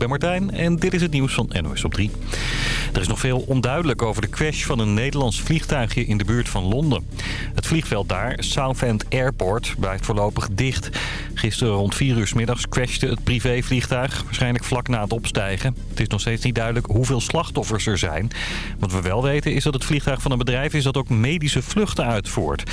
ben Martijn en dit is het nieuws van NOS op 3. Er is nog veel onduidelijk over de crash van een Nederlands vliegtuigje in de buurt van Londen. Het vliegveld daar, Southend Airport, blijft voorlopig dicht. Gisteren rond 4 uur middags crashte het privévliegtuig, waarschijnlijk vlak na het opstijgen. Het is nog steeds niet duidelijk hoeveel slachtoffers er zijn. Wat we wel weten is dat het vliegtuig van een bedrijf is dat ook medische vluchten uitvoert.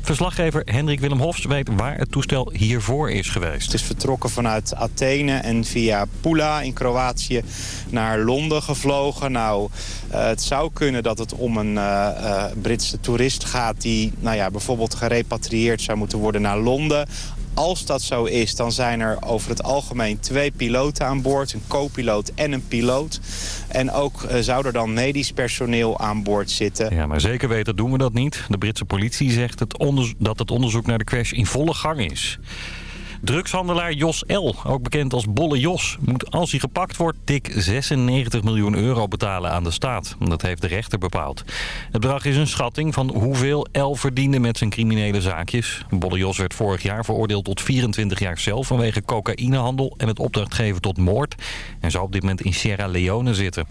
Verslaggever Hendrik Willem Hofs weet waar het toestel hiervoor is geweest. Het is vertrokken vanuit Athene en via Pula in Kroatië naar Londen gevlogen. Nou, uh, het zou kunnen dat het om een uh, uh, Britse toerist gaat... die nou ja, bijvoorbeeld gerepatrieerd zou moeten worden naar Londen. Als dat zo is, dan zijn er over het algemeen twee piloten aan boord. Een co-piloot en een piloot. En ook uh, zou er dan medisch personeel aan boord zitten. Ja, maar zeker weten doen we dat niet. De Britse politie zegt dat het onderzoek naar de crash in volle gang is. Drugshandelaar Jos L., ook bekend als Bolle Jos, moet als hij gepakt wordt dik 96 miljoen euro betalen aan de staat. Dat heeft de rechter bepaald. Het bedrag is een schatting van hoeveel L verdiende met zijn criminele zaakjes. Bolle Jos werd vorig jaar veroordeeld tot 24 jaar cel vanwege cocaïnehandel en het opdrachtgeven tot moord. En zou op dit moment in Sierra Leone zitten.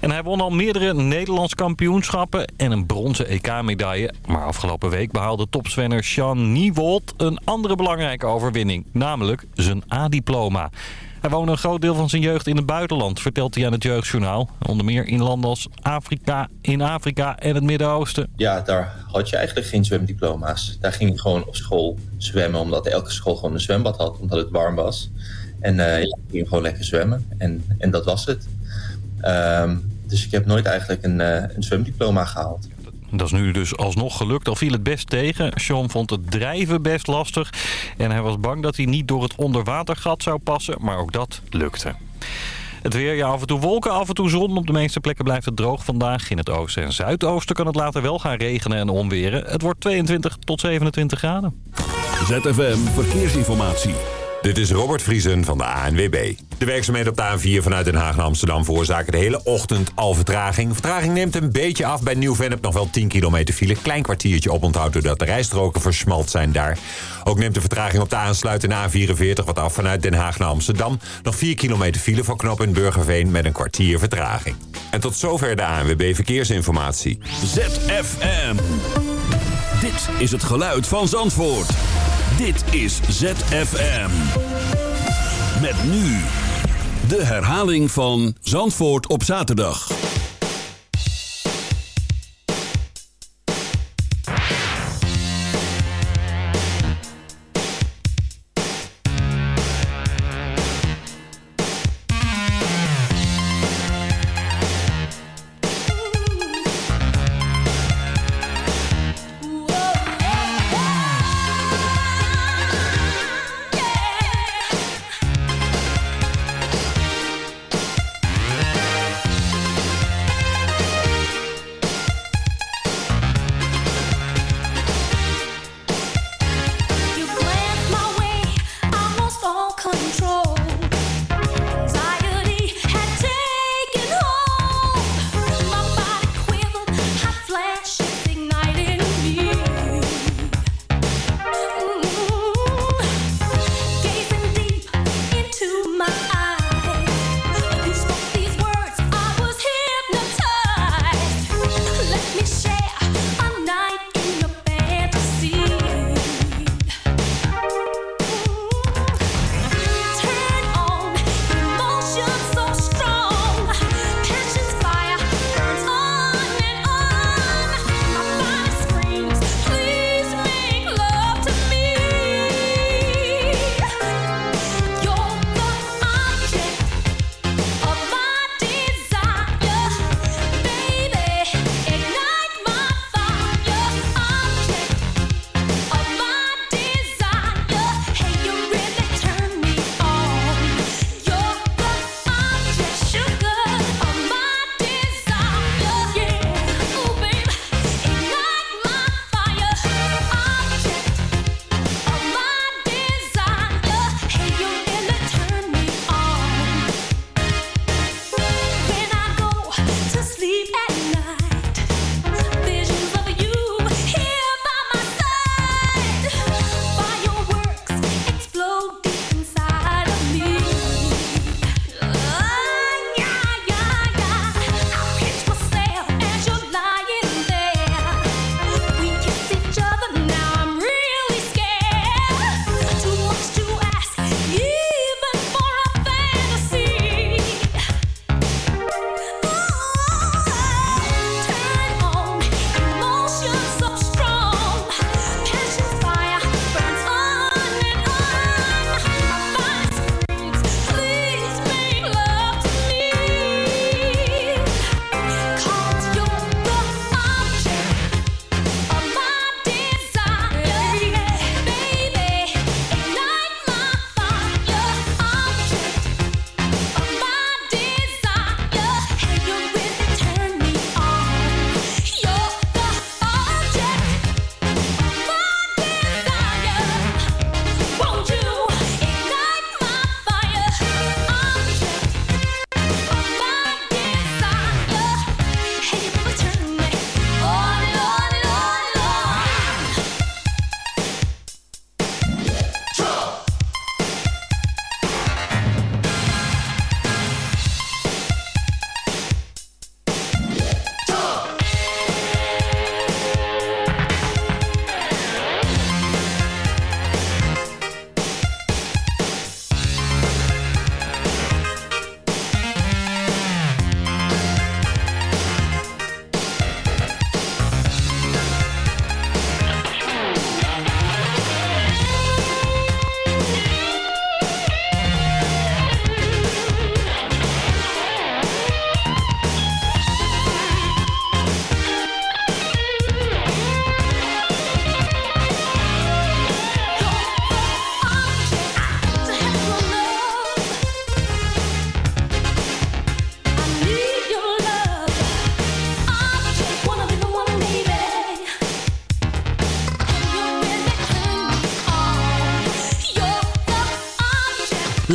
En hij won al meerdere Nederlands kampioenschappen en een bronzen EK-medaille. Maar afgelopen week behaalde topswenner Sean Niewold een andere belangrijke overwinning namelijk zijn A-diploma. Hij woonde een groot deel van zijn jeugd in het buitenland, vertelt hij aan het Jeugdjournaal. Onder meer in landen als Afrika, in Afrika en het Midden-Oosten. Ja, daar had je eigenlijk geen zwemdiploma's. Daar ging je gewoon op school zwemmen, omdat elke school gewoon een zwembad had, omdat het warm was. En uh, ja, ging gewoon lekker zwemmen en, en dat was het. Um, dus ik heb nooit eigenlijk een, uh, een zwemdiploma gehaald. Dat is nu dus alsnog gelukt. Al viel het best tegen. Sean vond het drijven best lastig. En hij was bang dat hij niet door het onderwatergat zou passen. Maar ook dat lukte. Het weer, ja, af en toe wolken, af en toe zon. Op de meeste plekken blijft het droog vandaag. In het oosten en zuidoosten kan het later wel gaan regenen en onweren. Het wordt 22 tot 27 graden. ZFM Verkeersinformatie. Dit is Robert Vriesen van de ANWB. De werkzaamheden op de A4 vanuit Den Haag naar Amsterdam veroorzaken de hele ochtend al vertraging. Vertraging neemt een beetje af bij Nieuw-Vennep. Nog wel 10 kilometer file. Klein kwartiertje oponthoud doordat de rijstroken versmalt zijn daar. Ook neemt de vertraging op de aansluitende A44 wat af vanuit Den Haag naar Amsterdam. Nog 4 kilometer file voor in Burgerveen met een kwartier vertraging. En tot zover de ANWB Verkeersinformatie. ZFM. Dit is het geluid van Zandvoort. Dit is ZFM. Met nu de herhaling van Zandvoort op zaterdag.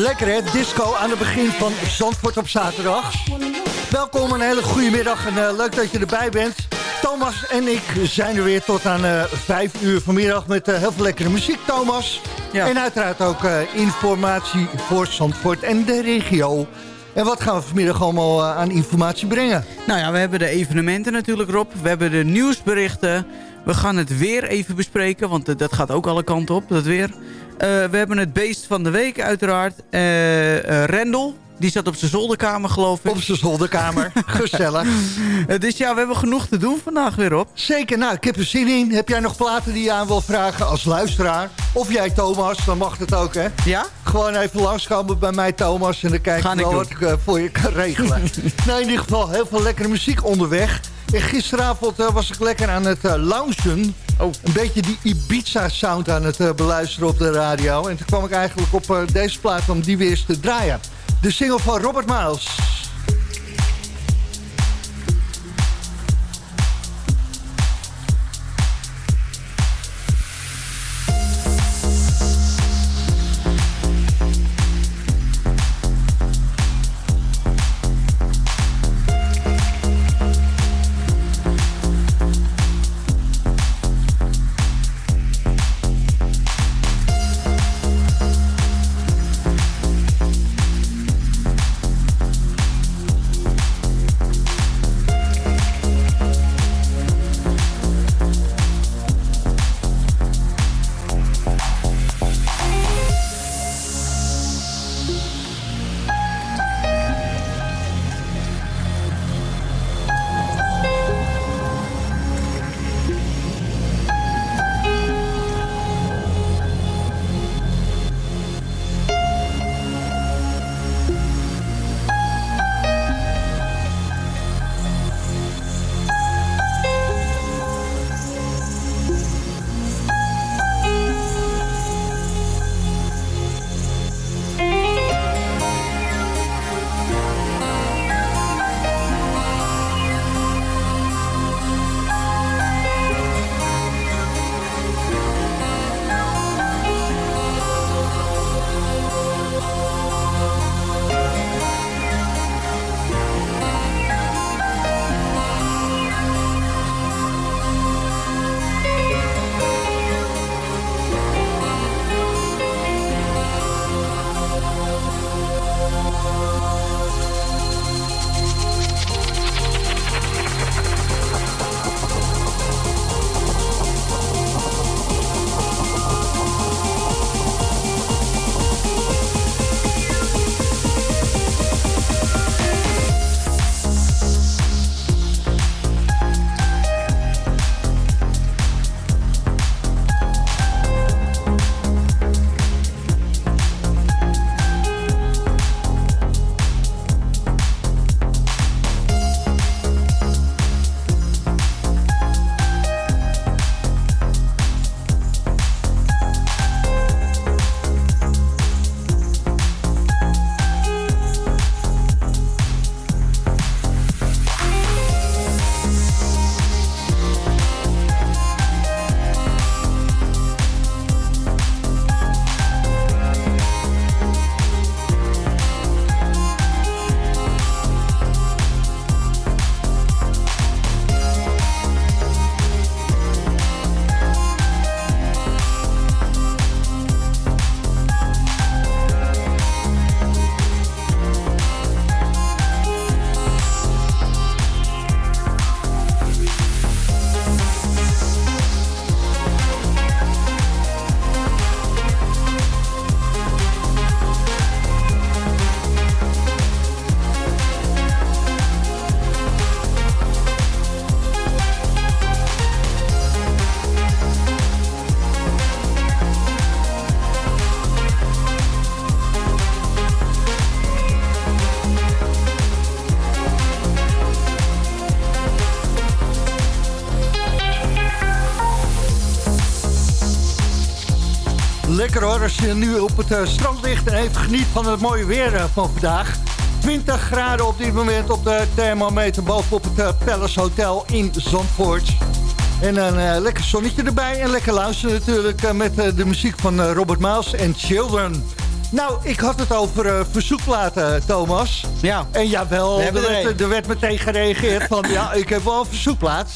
Lekker hè, disco aan het begin van Zandvoort op zaterdag. Welkom, een hele goede middag en uh, leuk dat je erbij bent. Thomas en ik zijn er weer tot aan uh, 5 uur vanmiddag met uh, heel veel lekkere muziek, Thomas. Ja. En uiteraard ook informatie voor Zandvoort en de regio. En wat gaan we vanmiddag allemaal aan informatie brengen? Nou ja, we hebben de evenementen natuurlijk, Rob. We hebben de nieuwsberichten. We gaan het weer even bespreken, want dat gaat ook alle kanten op, dat weer. Uh, we hebben het beest van de week uiteraard. Uh, uh, Rendel, die zat op zijn zolderkamer geloof ik. Op zijn zolderkamer, gezellig. dus ja, we hebben genoeg te doen vandaag weer op. Zeker, nou ik heb er zin in. Heb jij nog platen die je aan wil vragen als luisteraar? Of jij Thomas, dan mag het ook hè. Ja? Gewoon even langskomen bij mij Thomas en dan kijk ik wel wat ik voor je kan regelen. nou in ieder geval heel veel lekkere muziek onderweg. En gisteravond uh, was ik lekker aan het uh, loungen. Oh. Een beetje die Ibiza-sound aan het uh, beluisteren op de radio. En toen kwam ik eigenlijk op deze plaat om die weer eens te draaien. De single van Robert Miles. Als je nu op het uh, strand ligt en even geniet van het mooie weer uh, van vandaag. 20 graden op dit moment op de thermometer bovenop het uh, Palace Hotel in Zandvoort. En een lekker zonnetje erbij en lekker luisteren natuurlijk met de muziek van Robert Miles en Children. Nou, ik had het over uh, verzoekplaten, Thomas. Ja. En jawel, er werd, er werd meteen gereageerd van... ja, ik heb wel een verzoekplaat.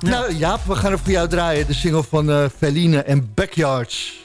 Ja. Nou, Jaap, we gaan er voor jou draaien. De single van uh, Feline en Backyards.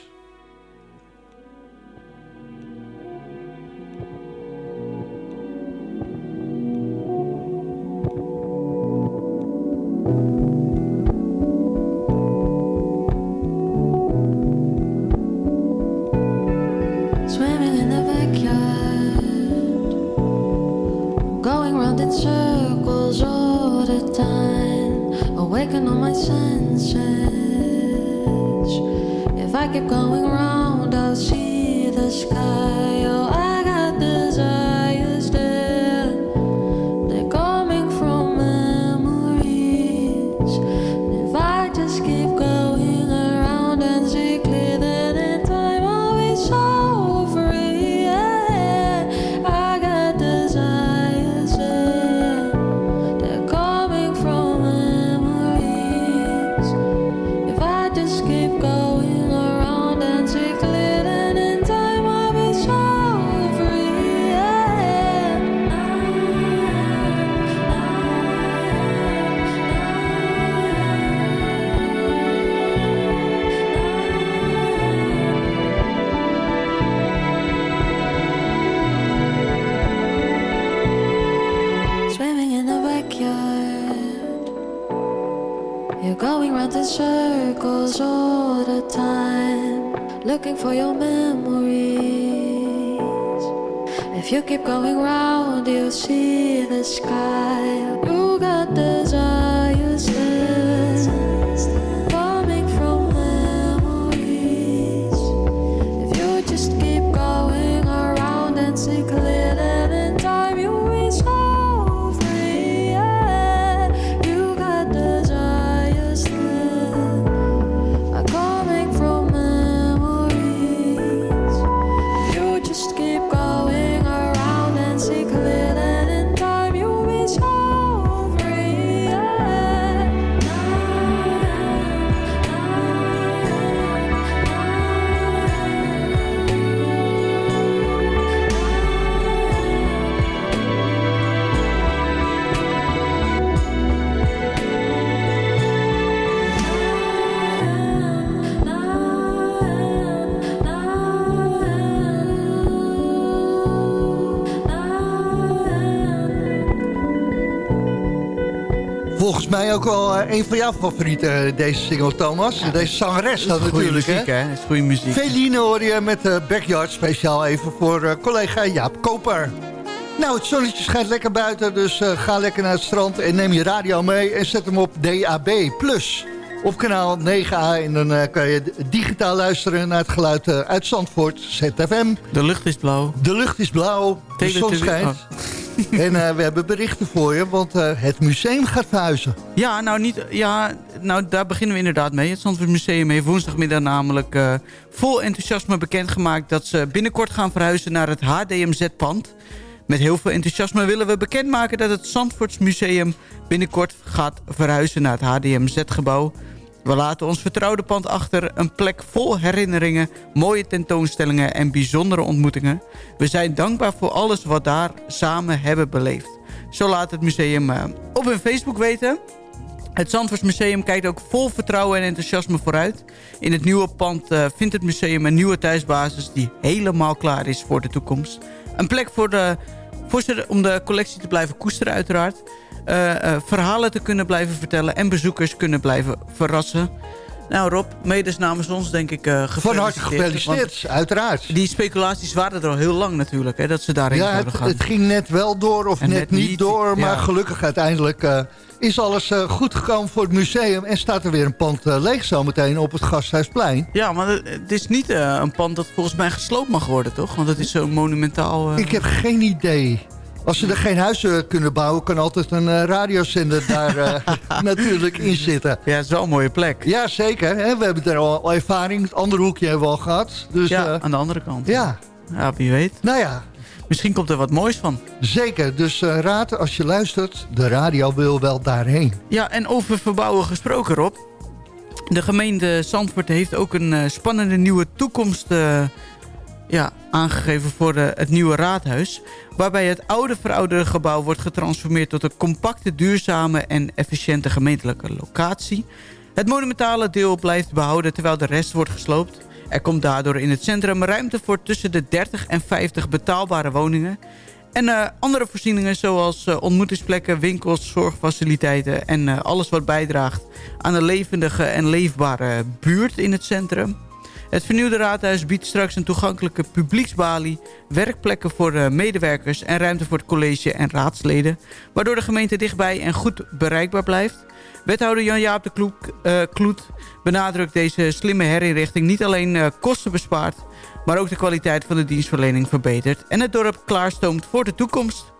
Mij ook wel uh, een van jouw favorieten, uh, deze single, Thomas. Ja, deze zangeres dat natuurlijk. Muziek, hè? hè? is goede muziek. Hoor je met uh, Backyard, speciaal even voor collega Jaap Koper. Nou, het zonnetje schijnt lekker buiten, dus ga lekker naar het strand en neem je radio mee en zet hem op DAB+. Op kanaal 9A en dan kan je digitaal luisteren naar het geluid uit Zandvoort, ZFM. De lucht is blauw. De lucht is blauw, de zon schijnt. Oh. en uh, we hebben berichten voor je, want uh, het museum gaat verhuizen. Ja, nou, niet, ja, nou, daar beginnen we inderdaad mee. Het Zandvoort Museum heeft woensdagmiddag namelijk uh, vol enthousiasme bekendgemaakt... dat ze binnenkort gaan verhuizen naar het HDMZ-pand. Met heel veel enthousiasme willen we bekendmaken dat het Zandvoorts Museum binnenkort gaat verhuizen naar het HDMZ-gebouw... We laten ons vertrouwde pand achter, een plek vol herinneringen, mooie tentoonstellingen en bijzondere ontmoetingen. We zijn dankbaar voor alles wat daar samen hebben beleefd. Zo laat het museum uh, op hun Facebook weten. Het Zandvoorts Museum kijkt ook vol vertrouwen en enthousiasme vooruit. In het nieuwe pand uh, vindt het museum een nieuwe thuisbasis die helemaal klaar is voor de toekomst. Een plek voor de, om de collectie te blijven koesteren uiteraard. Uh, verhalen te kunnen blijven vertellen... en bezoekers kunnen blijven verrassen. Nou Rob, mede namens ons denk ik uh, gefeliciteerd. Van harte gefeliciteerd, uiteraard. Die speculaties waren er al heel lang natuurlijk, hè, dat ze daarin ja, zouden gaan. het ging net wel door of net, niet door, maar gelukkig uiteindelijk... Uh, is alles uh, goed gekomen voor het museum en staat er weer een pand uh, leeg zometeen op het Gasthuisplein. Ja, maar het is niet een pand dat volgens mij gesloopt mag worden, toch? Want het is zo monumentaal... Ik heb geen idee. Als ze er geen huizen kunnen bouwen, kan altijd een uh, radiozender daar uh, natuurlijk in zitten. Ja, het is wel een mooie plek. Ja, zeker. Hè? We hebben er al ervaring. Het andere hoekje hebben we al gehad. Dus, ja, uh, aan de andere kant. Ja. Ja, wie weet. Nou ja. Misschien komt er wat moois van. Zeker. Dus raad, als je luistert, de radio wil wel daarheen. Ja, en over verbouwen gesproken, Rob. De gemeente Zandvoort heeft ook een spannende nieuwe toekomst ja, aangegeven voor de, het nieuwe raadhuis... waarbij het oude verouderde gebouw wordt getransformeerd... tot een compacte, duurzame en efficiënte gemeentelijke locatie. Het monumentale deel blijft behouden terwijl de rest wordt gesloopt. Er komt daardoor in het centrum ruimte voor tussen de 30 en 50 betaalbare woningen... En uh, andere voorzieningen zoals uh, ontmoetingsplekken, winkels, zorgfaciliteiten... en alles wat bijdraagt aan een levendige en leefbare buurt in het centrum. Het vernieuwde raadhuis biedt straks een toegankelijke publieksbalie... werkplekken voor medewerkers en ruimte voor het college en raadsleden... waardoor de gemeente dichtbij en goed bereikbaar blijft. Wethouder Jan-Jaap de Kloek, Kloet benadrukt deze slimme herinrichting... niet alleen kosten bespaart maar ook de kwaliteit van de dienstverlening verbetert... en het dorp klaarstoomt voor de toekomst.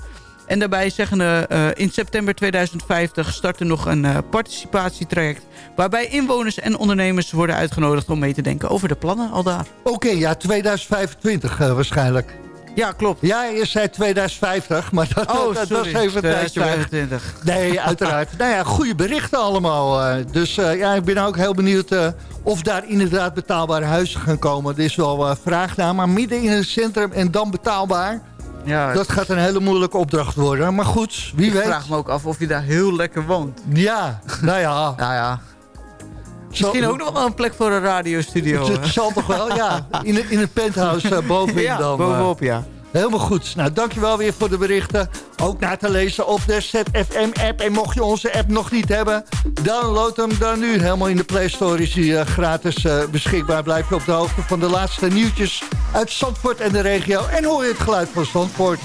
En daarbij zeggen we, uh, in september 2050 start er nog een uh, participatietraject... waarbij inwoners en ondernemers worden uitgenodigd om mee te denken over de plannen al daar. Oké, ja, 2025 uh, waarschijnlijk. Ja, klopt. Ja, je zei 2050, maar dat, oh, dat, was even een tijdje. Nee, uiteraard. nou ja, goede berichten allemaal. Uh, dus uh, ja, ik ben ook heel benieuwd uh, of daar inderdaad betaalbare huizen gaan komen. Er is wel vraag naar, maar midden in het centrum en dan betaalbaar... Ja, dat gaat een hele moeilijke opdracht worden. Maar goed, wie ik weet. Ik vraag me ook af of je daar heel lekker woont. Ja, nou ja. nou ja. Misschien ook nog wel een plek voor een radiostudio. Het, het zal toch wel, ja. In, in het penthouse uh, bovenin ja, dan. bovenop, ja. Helemaal goed. Nou, dankjewel weer voor de berichten. Ook naar te lezen op de ZFM-app. En mocht je onze app nog niet hebben, download hem dan nu. Helemaal in de Play Store is hij uh, gratis uh, beschikbaar. Blijf je op de hoogte van de laatste nieuwtjes uit Zandvoort en de regio. En hoor je het geluid van Zandvoort.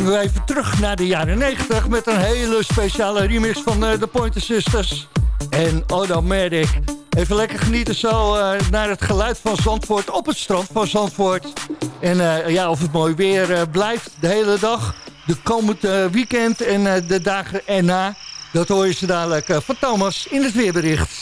Gingen we even terug naar de jaren 90 met een hele speciale remix van de Pointer Sisters en Automatic. Even lekker genieten zo naar het geluid van Zandvoort op het strand van Zandvoort. En ja, of het mooi weer blijft de hele dag, de komende weekend en de dagen erna... Dat hoor je ze dadelijk van Thomas in het weerbericht.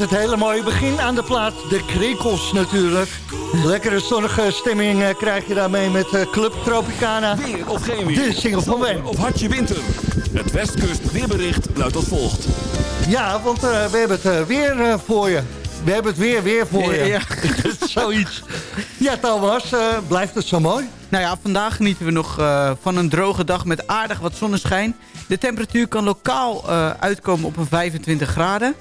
Het hele mooie begin aan de plaat. De Krekels natuurlijk. Lekkere zonnige stemming uh, krijg je daarmee met uh, Club Tropicana. Weer of geen weer. De single van Wen. Of hartje winter. Het Westkust weerbericht luidt als volgt. Ja, want uh, we hebben het weer voor je. We hebben het weer weer voor je. Ja. Zoiets. Ja, Thomas, blijft het zo mooi? Nou ja, vandaag genieten we nog van een droge dag met aardig wat zonneschijn. De temperatuur kan lokaal uitkomen op een 25 graden.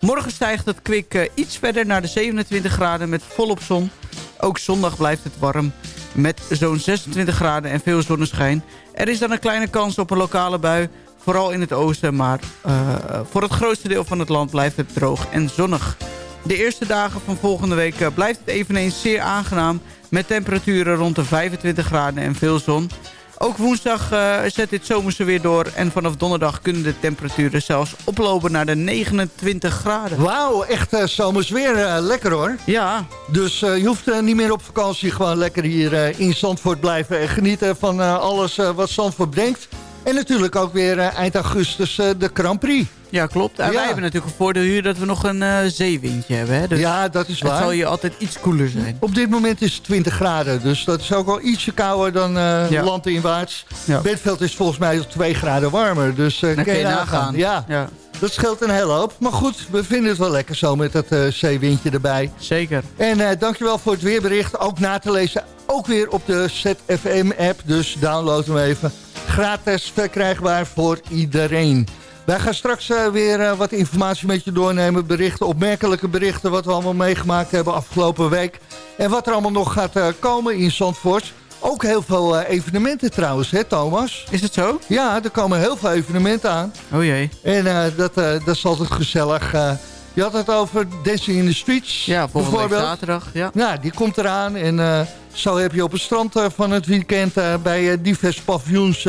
Morgen stijgt het kwik uh, iets verder naar de 27 graden met volop zon. Ook zondag blijft het warm met zo'n 26 graden en veel zonneschijn. Er is dan een kleine kans op een lokale bui, vooral in het oosten. Maar uh, voor het grootste deel van het land blijft het droog en zonnig. De eerste dagen van volgende week uh, blijft het eveneens zeer aangenaam... met temperaturen rond de 25 graden en veel zon. Ook woensdag uh, zet dit zomerse weer door. En vanaf donderdag kunnen de temperaturen zelfs oplopen naar de 29 graden. Wauw, echt uh, zomers weer. Uh, lekker hoor. Ja. Dus je hoeft niet meer op vakantie. Gewoon lekker hier in Zandvoort blijven. En genieten van alles wat Zandvoort brengt. En natuurlijk ook weer eind augustus de Grand Prix. Ja, klopt. En wij hebben natuurlijk een voordeel hier dat we nog een uh, zeewindje hebben. Hè? Dus ja, dat is waar. Het zal hier altijd iets koeler zijn. Op dit moment is het 20 graden. Dus dat is ook wel ietsje kouder dan uh, ja. landinwaarts. Ja. Bedveld is volgens mij 2 graden warmer. Dus uh, kun je nagaan. Ja. ja. Dat scheelt een hele hoop. Maar goed, we vinden het wel lekker zo met dat zeewindje erbij. Zeker. En dankjewel voor het weerbericht. Ook na te lezen. Ook weer op de ZFM-app. Dus download hem even. Gratis verkrijgbaar voor iedereen. Wij gaan straks uh, weer uh, wat informatie met je doornemen. Berichten, opmerkelijke berichten wat we allemaal meegemaakt hebben afgelopen week. En wat er allemaal nog gaat uh, komen in Zandvoort. Ook heel veel evenementen trouwens, hè Thomas? Is het zo? Ja, er komen heel veel evenementen aan. Oh jee. En dat, dat is altijd gezellig. Je had het over Dancing in the Streets. Ja, week zaterdag. Ja. ja, die komt eraan. En zo heb je op het strand van het weekend bij diverse paviljoens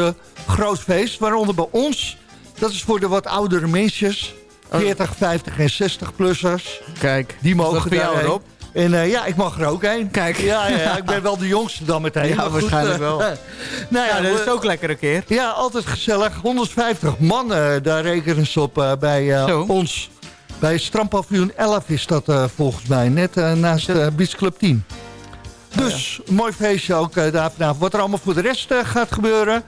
groot feest. Waaronder bij ons... Dat is voor de wat oudere mensjes. 40, 50 en 60-plussers. Kijk, die mogen voor jou op. En uh, ja, ik mag er ook een. Kijk. Ja, ja, ik ben wel de jongste dan meteen. Ja, waarschijnlijk wel. nou ja, dat is ook lekker een keer. Ja, altijd gezellig. 150 man, uh, daar rekenen ze op bij ons. Bij Strandpaviljoen 11 is dat volgens mij. Net naast uh, Beach Club 10. Dus, mooi feestje ook daar vanavond. Wat er allemaal voor de rest gaat gebeuren...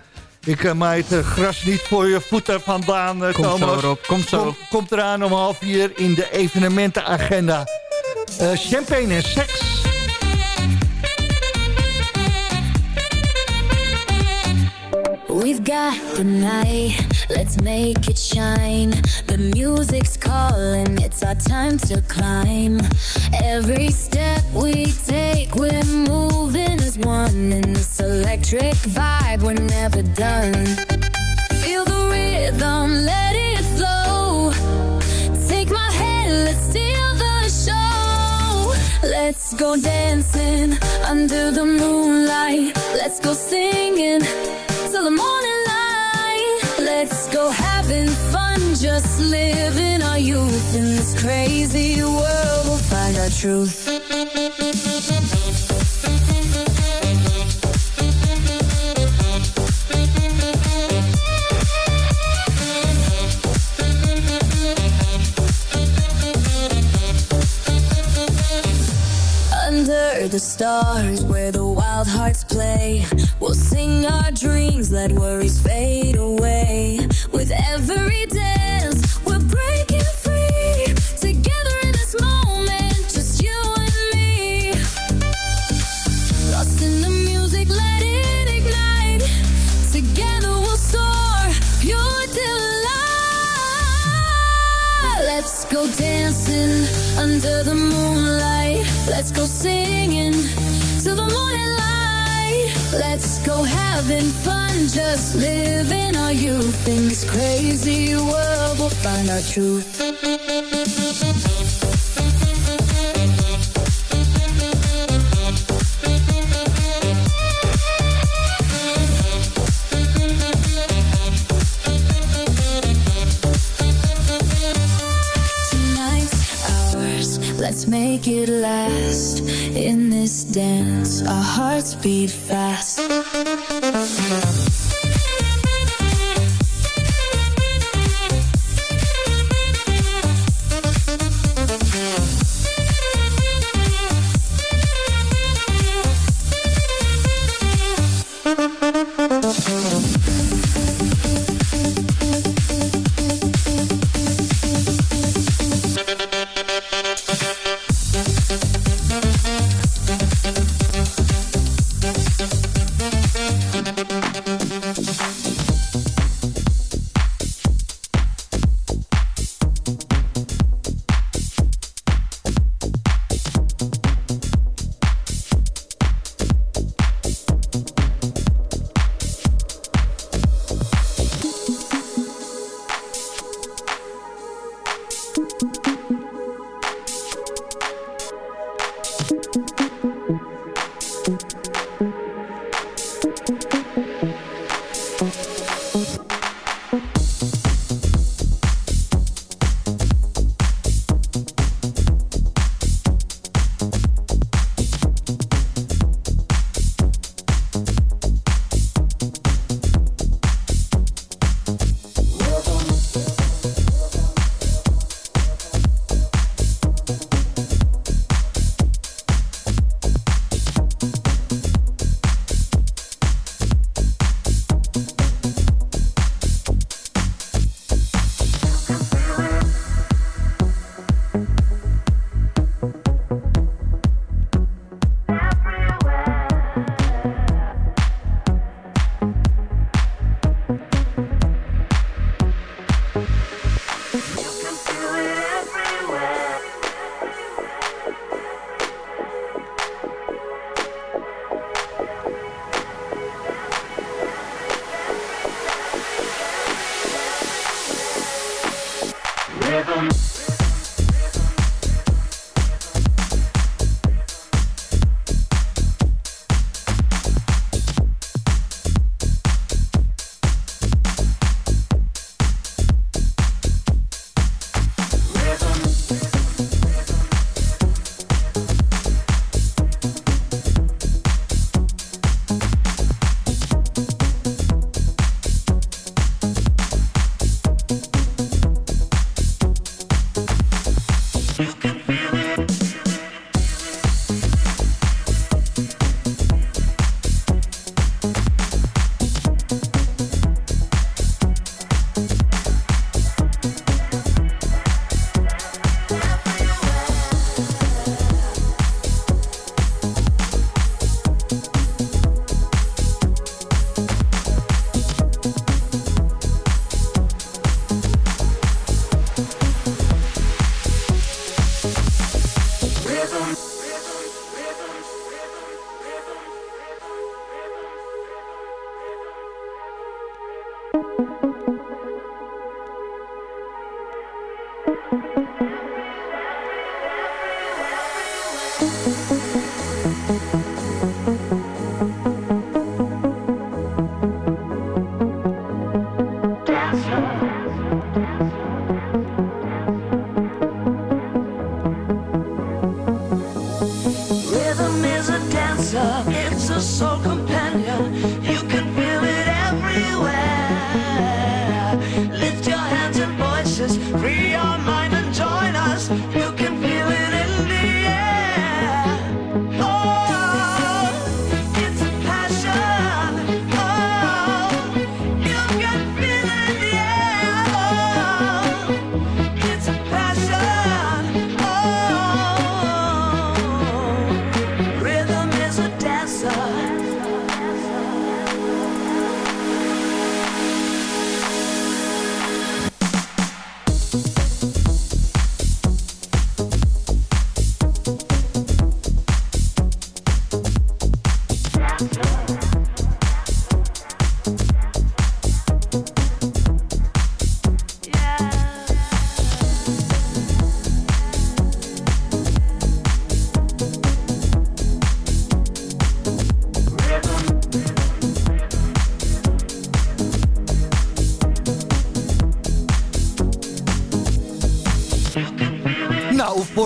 Ik maai het gras niet voor je voeten vandaan, Komt Thomas. Zo. Komt zo. Kom, komt eraan om half vier in de evenementenagenda. champagne en seks. We've got the night, let's make it shine. The music's calling, it's our time to climb. Every step we take, we're moving as one. In this electric vibe, we're never done. Feel the rhythm, let it flow. Take my hand, let's steal the show. Let's go dancing under the moonlight. Let's go singing till the morning light. Let's go having fun, just living our youth in this crazy world. We'll find our truth. Under the stars where the wild hearts play. We'll sing our dreams, let worries fade away. With every dance, go dancing under the moonlight Let's go singing till the morning light. Let's go having fun, just living our youth in this crazy world. We'll find our truth. Make it last in this dance. Our hearts beat fast.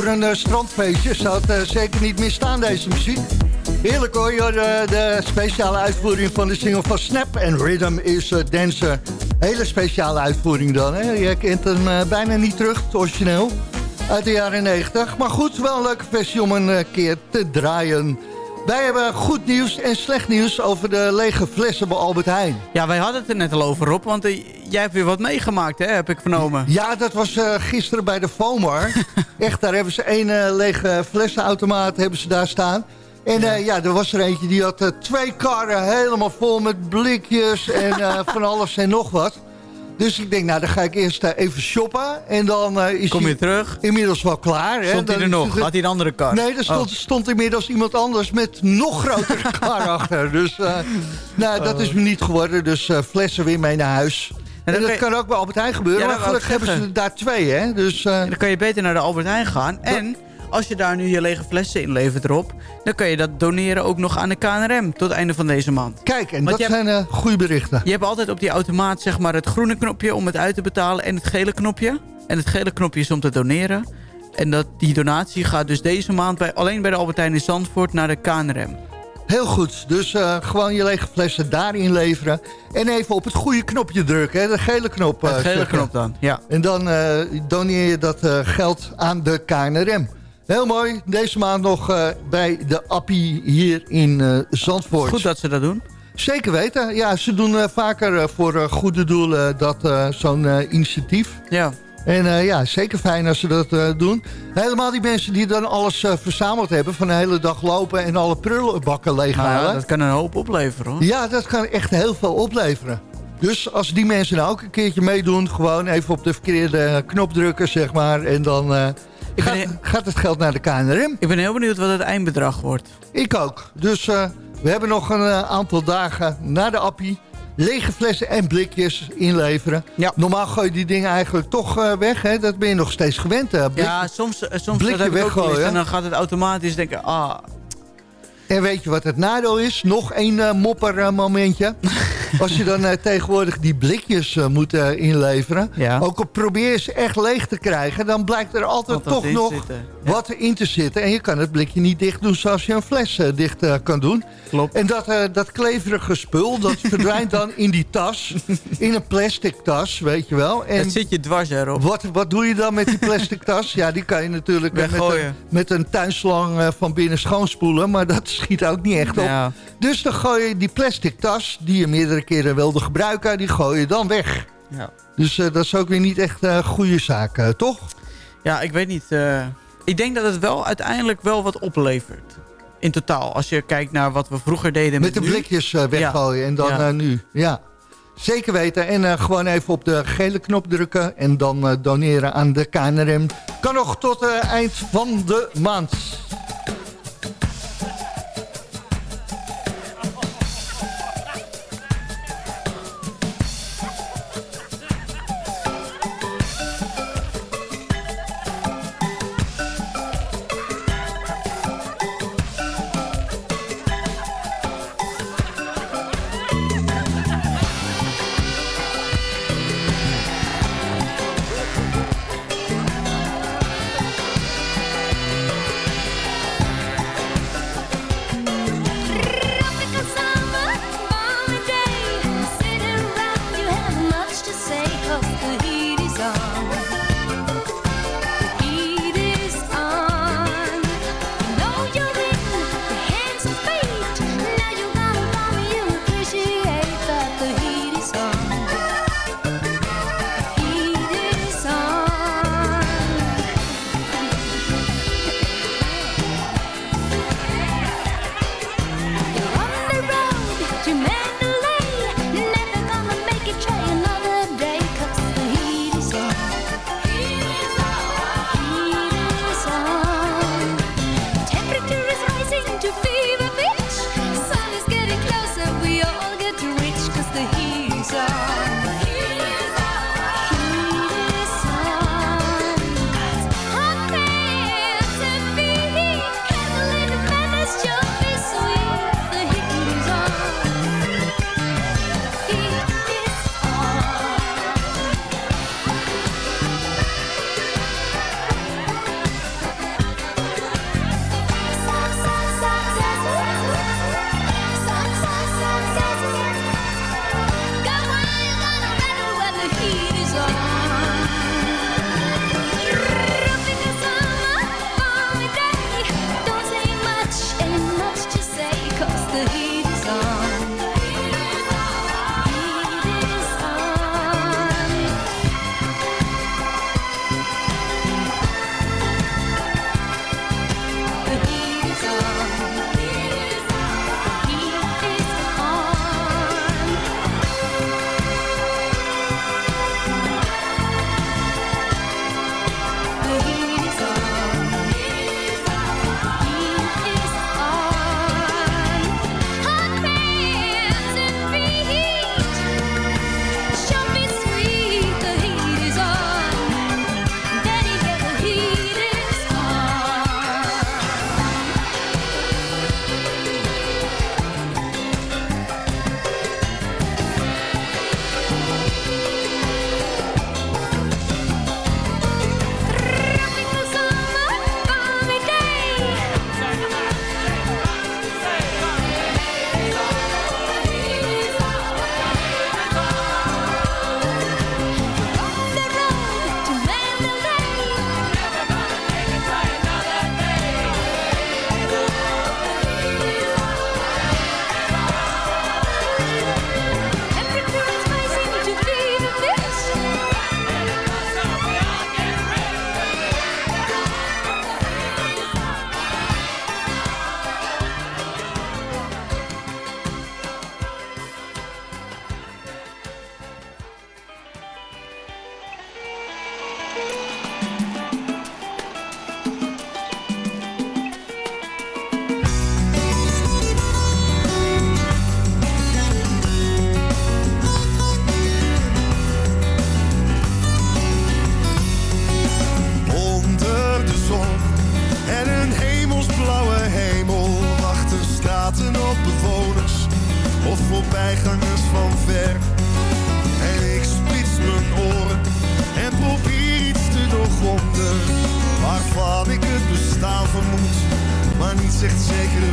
Voor een uh, strandfeestje zou het uh, zeker niet misstaan, deze muziek. Heerlijk hoor, de, de, speciale uitvoering van de single van Snap en Rhythm is uh. Hele speciale uitvoering dan, hè? Je kent hem bijna niet terug, het origineel. Uit de jaren 90. Maar goed, wel een leuke versie om een keer te draaien. Wij hebben goed nieuws en slecht nieuws over de lege flessen bij Albert Heijn. Ja, wij hadden het er net al over, Rob. Want jij hebt weer wat meegemaakt, hè, heb ik vernomen. Ja, dat was uh, gisteren bij de FOMAR. Echt, daar hebben ze één uh, lege flessenautomaat hebben ze daar staan. En ja. ja. er was er eentje die had twee karren helemaal vol met blikjes en van alles en nog wat. Dus ik denk, nou, dan ga ik eerst even shoppen. En dan uh, is Kom je terug? inmiddels wel klaar. Stond hè? hij er nog? Had hij een andere kar? Nee, er stond, oh. stond, inmiddels iemand anders met nog grotere kar achter. Dus uh, nou, dat is me niet geworden. Dus flessen weer mee naar huis. En, en dat kan ook bij Albert Heijn gebeuren. Ja, maar gelukkig hebben ze daar twee, hè. Dus, dan kan je beter naar de Albert Heijn gaan. En als je daar nu je lege flessen inlevert erop... dan kan je dat doneren ook nog aan de KNRM tot het einde van deze maand. Kijk, en Want dat zijn uh, goede berichten. Je hebt altijd op die automaat zeg maar, het groene knopje om het uit te betalen... en het gele knopje. En het gele knopje is om te doneren. En dat, die donatie gaat dus deze maand bij, alleen bij de Albertijn in Zandvoort naar de KNRM. Heel goed, dus uh, gewoon je lege flessen daarin leveren. En even op het goede knopje drukken, hè? de gele knop. Uh, het gele knop dan, ja. En dan uh, doneer je dat geld aan de KNRM. Heel mooi. Deze maand nog bij de Appie hier in Zandvoort. Goed dat ze dat doen. Zeker weten. Ja, ze doen uh, vaker voor goede doelen dat zo'n initiatief. Ja. En ja, zeker fijn als ze dat doen. Helemaal die mensen die dan alles verzameld hebben... van de hele dag lopen en alle prullenbakken leeghalen. Nou ja, dat kan een hoop opleveren hoor. Ja, dat kan echt heel veel opleveren. Dus als die mensen nou ook een keertje meedoen... gewoon even op de verkeerde knop drukken, zeg maar... en dan Gaat, gaat, het geld naar de KNRM? Ik ben heel benieuwd wat het eindbedrag wordt. Ik ook. Dus we hebben nog een aantal dagen na de appie. Lege flessen en blikjes inleveren. Ja. Normaal gooi je die dingen eigenlijk toch uh, weg. Hè? Dat ben je nog steeds gewend. Blik, ja, soms, soms blikje weggooien. En dan gaat het automatisch denken... Ah, en weet je wat het nadeel is? Nog één uh, mopper uh, momentje. Als je dan uh, tegenwoordig die blikjes moet inleveren. Ja. Ook al probeer je ze echt leeg te krijgen. Dan blijkt er altijd toch nog zitten. Ja. wat in te zitten. En je kan het blikje niet dicht doen zoals je een fles dicht kan doen. Klopt. En dat, dat kleverige spul, dat verdwijnt dan in die tas. In een plastic tas, weet je wel. En zit je dwars erop. Wat, wat doe je dan met die plastic tas? Ja, die kan je natuurlijk met een, met een tuinslang van binnen schoonspoelen. Maar dat schiet ook niet echt op. Ja. Dus dan gooi je die plastic tas, die je meerdere keren wilde gebruiken, die gooi je dan weg. Ja. Dus uh, dat is ook weer niet echt een uh, goede zaak, uh, toch? Ja, ik weet niet. ik denk dat het wel uiteindelijk wel wat oplevert. In totaal, als je kijkt naar wat we vroeger deden met Met de blikjes weggooien ja. en dan ja. nu. Ja, zeker weten. En gewoon even op de gele knop drukken en dan doneren aan de KNRM. Kan nog tot het eind van de maand. Maar niet echt zeker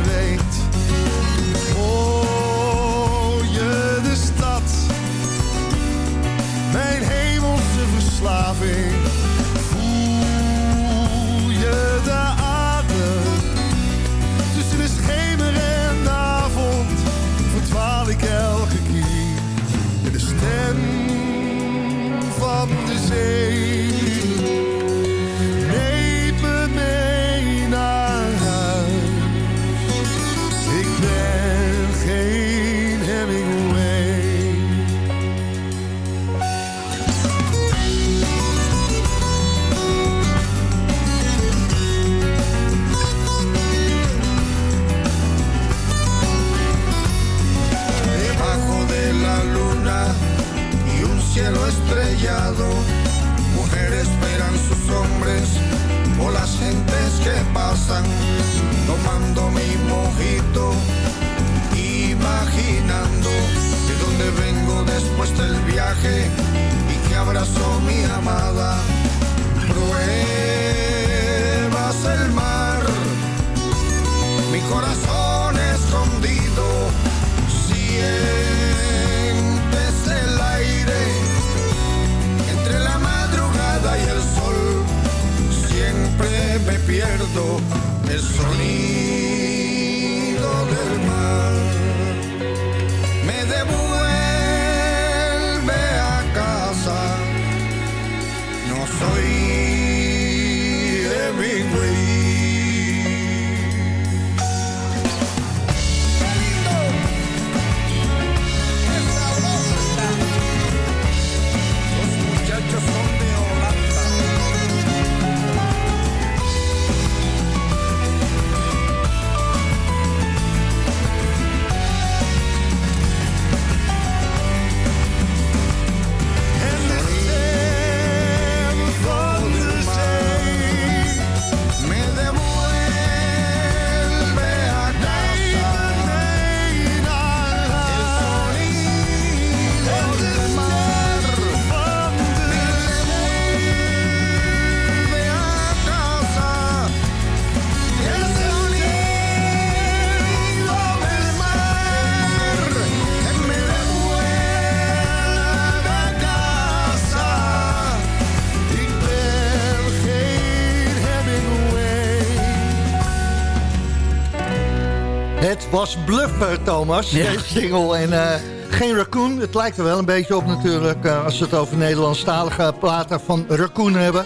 was Bluff, eh, Thomas, Ja. deze single. En eh, geen Raccoon. Het lijkt er wel een beetje op natuurlijk... eh, als we het over Nederlandstalige platen van Raccoon hebben.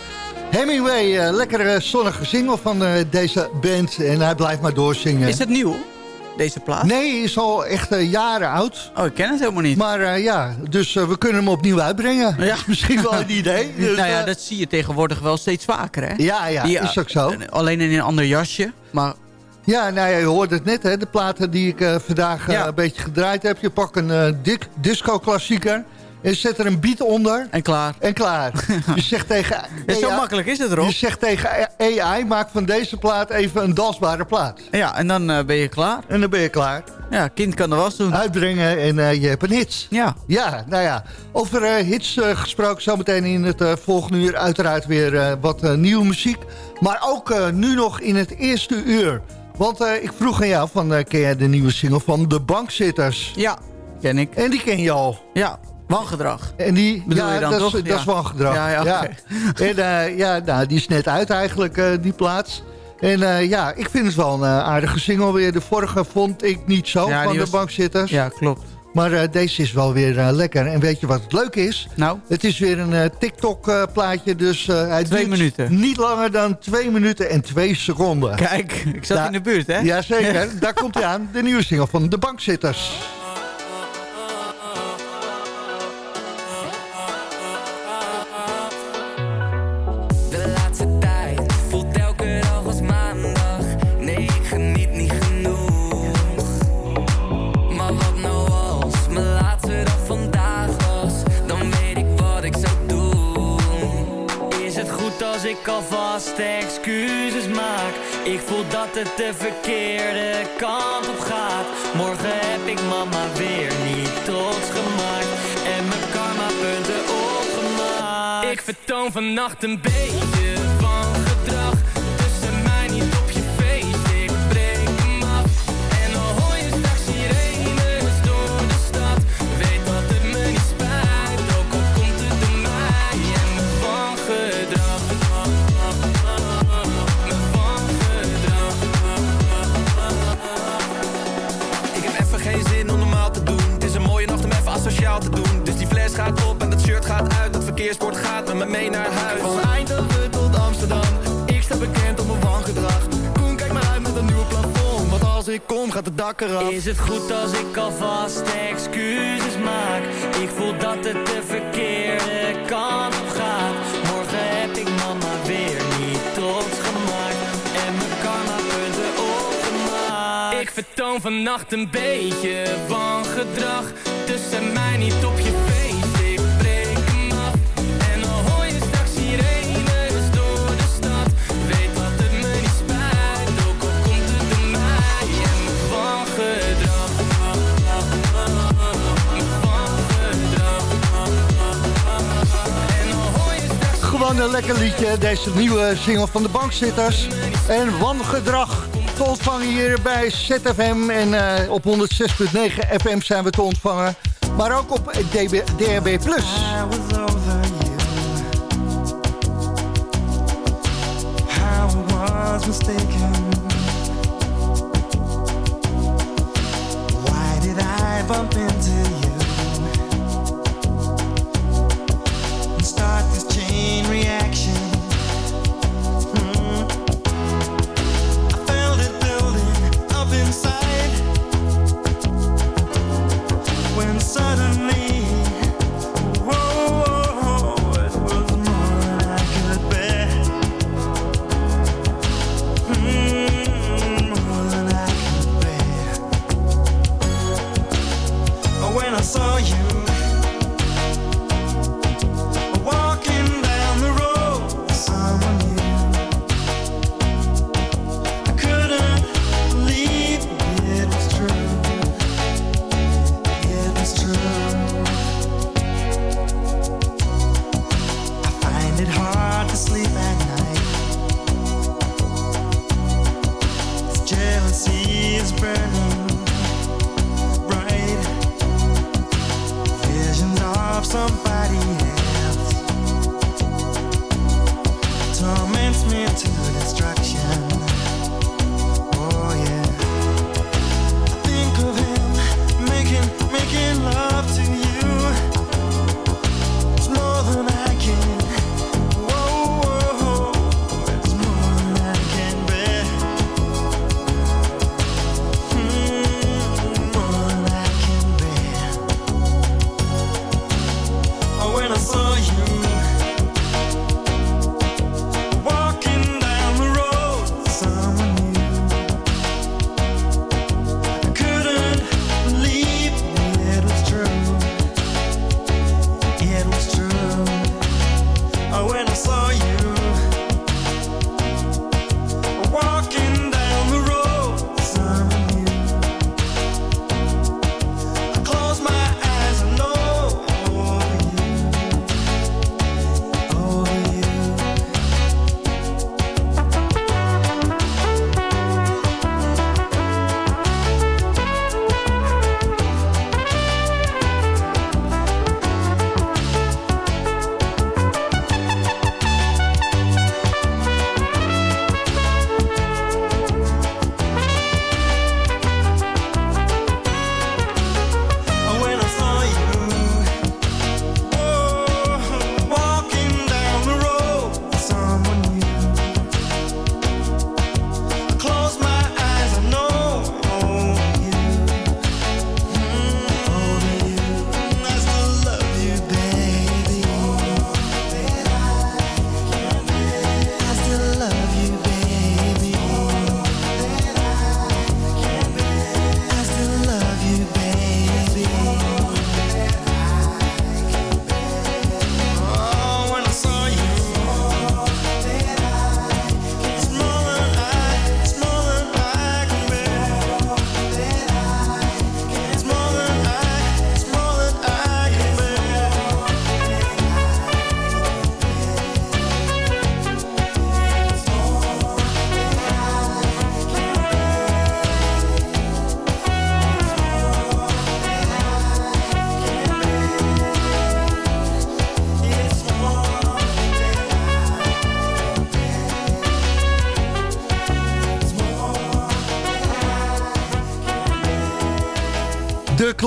Hemingway, lekkere zonnige single van deze band. En hij blijft maar doorzingen. Is het nieuw, deze plaat? Nee, is al echt jaren oud. Oh, ik ken het helemaal niet. Maar ja, dus we kunnen hem opnieuw uitbrengen. Ja. Is Misschien wel een idee. Dus, nou ja, dat zie je tegenwoordig wel steeds vaker, hè? ja, ja, Die, is ook zo. Alleen in een ander jasje, maar Ja, nou ja, je hoorde het net, hè, de platen die ik eh, vandaag eh, Ja. een beetje gedraaid heb. Je pakt een eh, dik disco-klassieker en zet er een beat onder en klaar. en klaar. je zegt tegen Ja, zo AI, makkelijk is het, Rob. je zegt tegen AI, maak van deze plaat even een dansbare plaat. Ja, en dan ben je klaar. En dan ben je klaar. Ja, kind kan de was doen. Uitbrengen en je hebt een hit. Ja. Ja, nou ja. Over hits gesproken, zometeen in het volgende uur uiteraard weer wat nieuwe muziek. Maar ook nu nog in het eerste uur. Want eh, ik vroeg aan jou, van, eh, ken jij de nieuwe single van De Bankzitters? Ja, ken ik. En die ken je al. Ja, wangedrag. En die, Bedoel ja, je dan dat, toch? Is, dat Ja. is wangedrag. Ja, ja. En eh, ja, nou, die is net uit eigenlijk, die plaats. En ja, ik vind het wel een aardige single weer. De vorige vond ik niet zo Ja, van de was- bankzitters. Ja, klopt. Maar eh, deze is wel weer eh, lekker. En weet je wat het leuke is? Nou, Het is weer een eh, TikTok-plaatje, dus hij Twee minuten. niet langer dan twee minuten en twee seconden. kijk, ik zat in de buurt, hè? Jazeker, daar komt hij aan. De nieuwe single van De Bankzitters. Alvast excuses maak? Ik voel dat het de verkeerde kant op gaat. Morgen heb ik mama weer niet trots gemaakt. En mijn karma punten opgemaakt. Ik vertoon vannacht een beetje verkeersbord gaat met me mee naar huis. Van Eindhoven tot Amsterdam. Ik sta bekend op mijn wangedrag. Koen, kijk maar uit met een nieuwe plafond. Want als ik kom, gaat het dak eraf. Is het goed als ik alvast excuses maak? Ik voel dat het de verkeerde kant op gaat. Morgen heb ik mama weer niet trots gemaakt. En mijn karma punten opgemaakt. Ik vertoon vannacht een beetje van gedrag. Tussen mij niet op je Een lekker liedje, deze nieuwe single van de bankzitters. En wangedrag te ontvangen hier bij ZFM. En eh, op 106.9 FM zijn we te ontvangen. Maar ook op DB, mistaken. Why did I bump into jealousy is burning bright. Visions of somebody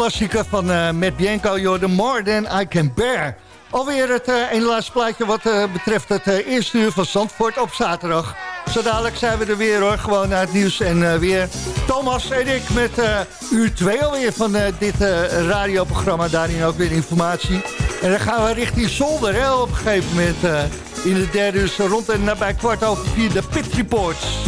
klassieker van uh, Matt Bianco, You're the More Than I Can Bear. Alweer het uh, ene laatste plaatje wat uh, betreft het uh, eerste uur van Zandvoort op zaterdag. Zo dadelijk zijn we er weer hoor, gewoon naar het nieuws en weer Thomas en ik met uur 2 alweer van dit radioprogramma. Daarin ook weer informatie. En dan gaan we richting Zolder hè, op een gegeven moment in de derde uur rond en nabij kwart over vier de Pit Reports.